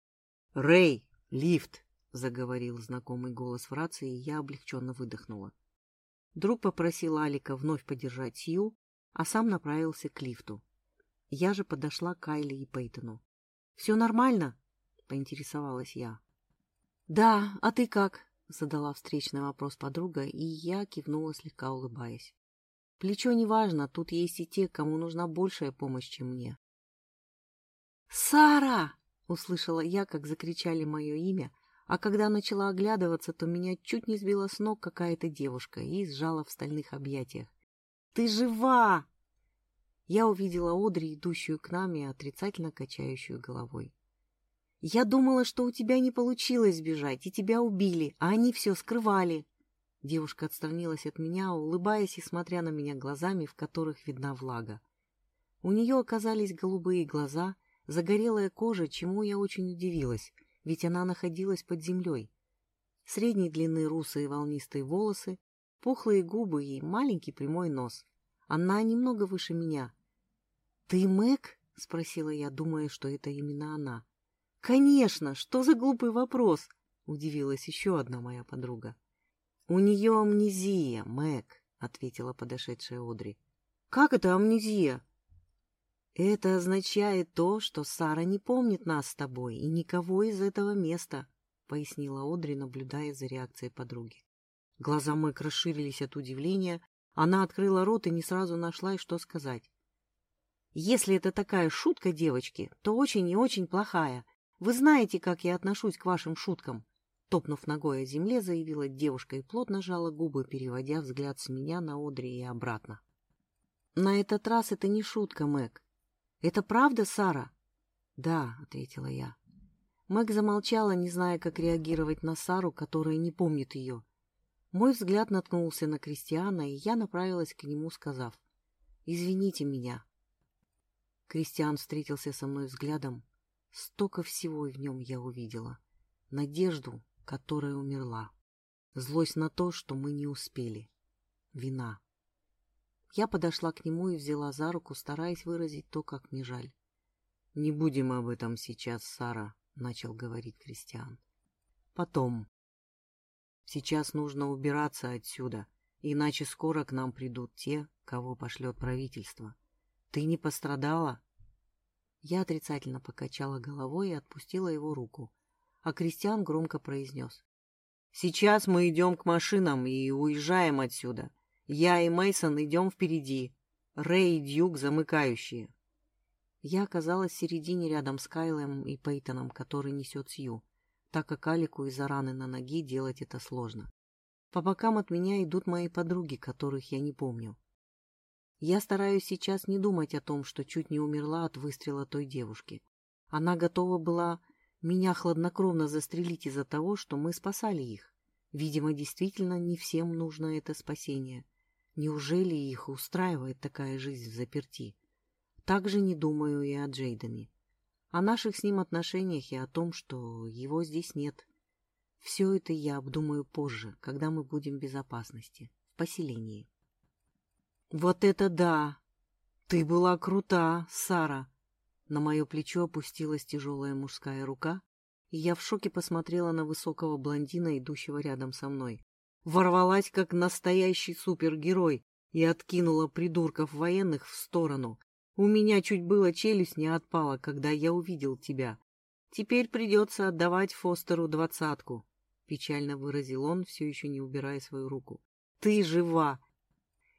— Рэй, лифт! — заговорил знакомый голос в рации, и я облегченно выдохнула. Друг попросил Алика вновь подержать Сью, а сам направился к лифту. Я же подошла к Кайли и Пейтону. — Все нормально? — поинтересовалась я. — Да, а ты как? — задала встречный вопрос подруга, и я кивнула, слегка улыбаясь. Плечо не важно, тут есть и те, кому нужна большая помощь, чем мне. «Сара!» — услышала я, как закричали мое имя, а когда начала оглядываться, то меня чуть не сбила с ног какая-то девушка и сжала в стальных объятиях. «Ты жива!» Я увидела Одри, идущую к нам и отрицательно качающую головой. «Я думала, что у тебя не получилось сбежать, и тебя убили, а они все скрывали». Девушка отстранилась от меня, улыбаясь и смотря на меня глазами, в которых видна влага. У нее оказались голубые глаза, загорелая кожа, чему я очень удивилась, ведь она находилась под землей. Средней длины русые волнистые волосы, пухлые губы и маленький прямой нос. Она немного выше меня. «Ты Мэг?» — спросила я, думая, что это именно она. «Конечно! Что за глупый вопрос?» — удивилась еще одна моя подруга. «У нее амнезия, Мэг», — ответила подошедшая Одри. «Как это амнезия?» «Это означает то, что Сара не помнит нас с тобой и никого из этого места», — пояснила Одри, наблюдая за реакцией подруги. Глаза Мэг расширились от удивления, она открыла рот и не сразу нашла, что сказать. «Если это такая шутка, девочки, то очень и очень плохая. Вы знаете, как я отношусь к вашим шуткам. Топнув ногой о земле, заявила девушка и плотно жала губы, переводя взгляд с меня на Одри и обратно. На этот раз это не шутка, Мэг. Это правда, Сара? Да, ответила я. Мэг замолчала, не зная, как реагировать на Сару, которая не помнит ее. Мой взгляд наткнулся на Кристиана, и я направилась к нему, сказав, «Извините меня». Кристиан встретился со мной взглядом, Столько всего в нем я увидела. Надежду, которая умерла. Злость на то, что мы не успели. Вина. Я подошла к нему и взяла за руку, стараясь выразить то, как мне жаль. — Не будем об этом сейчас, Сара, — начал говорить Кристиан. — Потом. Сейчас нужно убираться отсюда, иначе скоро к нам придут те, кого пошлет правительство. Ты не пострадала? Я отрицательно покачала головой и отпустила его руку, а Кристиан громко произнес. «Сейчас мы идем к машинам и уезжаем отсюда. Я и Мейсон идем впереди. Рэй и Дьюк замыкающие». Я оказалась в середине рядом с Кайлом и Пейтоном, который несет Сью, так как Алику из-за раны на ноге делать это сложно. По бокам от меня идут мои подруги, которых я не помню. Я стараюсь сейчас не думать о том, что чуть не умерла от выстрела той девушки. Она готова была меня хладнокровно застрелить из-за того, что мы спасали их. Видимо, действительно не всем нужно это спасение. Неужели их устраивает такая жизнь в заперти? Так же не думаю и о Джейдене. О наших с ним отношениях и о том, что его здесь нет. Все это я обдумаю позже, когда мы будем в безопасности, в поселении. «Вот это да! Ты была крута, Сара!» На мое плечо опустилась тяжелая мужская рука, и я в шоке посмотрела на высокого блондина, идущего рядом со мной. Ворвалась, как настоящий супергерой, и откинула придурков военных в сторону. У меня чуть было челюсть не отпала, когда я увидел тебя. Теперь придется отдавать Фостеру двадцатку, — печально выразил он, все еще не убирая свою руку. — Ты жива!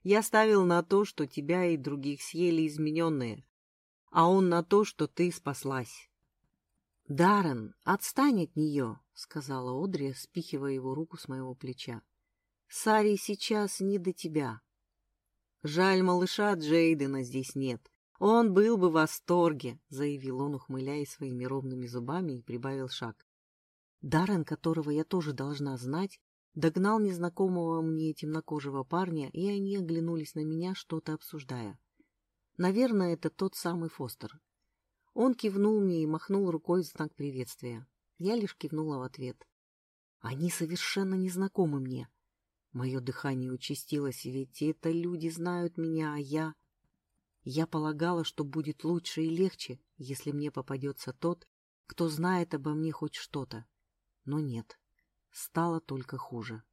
Я ставил на то, что тебя и других съели измененные, а он на то, что ты спаслась. — Даррен, отстань от нее, — сказала Одри, спихивая его руку с моего плеча. — Саре сейчас не до тебя. Жаль, малыша Джейдена здесь нет. Он был бы в восторге, — заявил он, ухмыляясь своими ровными зубами, и прибавил шаг. Даррен, которого я тоже должна знать, Догнал незнакомого мне темнокожего парня, и они оглянулись на меня, что-то обсуждая. Наверное, это тот самый Фостер. Он кивнул мне и махнул рукой в знак приветствия. Я лишь кивнула в ответ. Они совершенно незнакомы мне. Мое дыхание участилось, ведь это люди знают меня, а я... Я полагала, что будет лучше и легче, если мне попадется тот, кто знает обо мне хоть что-то. Но нет, стало только хуже.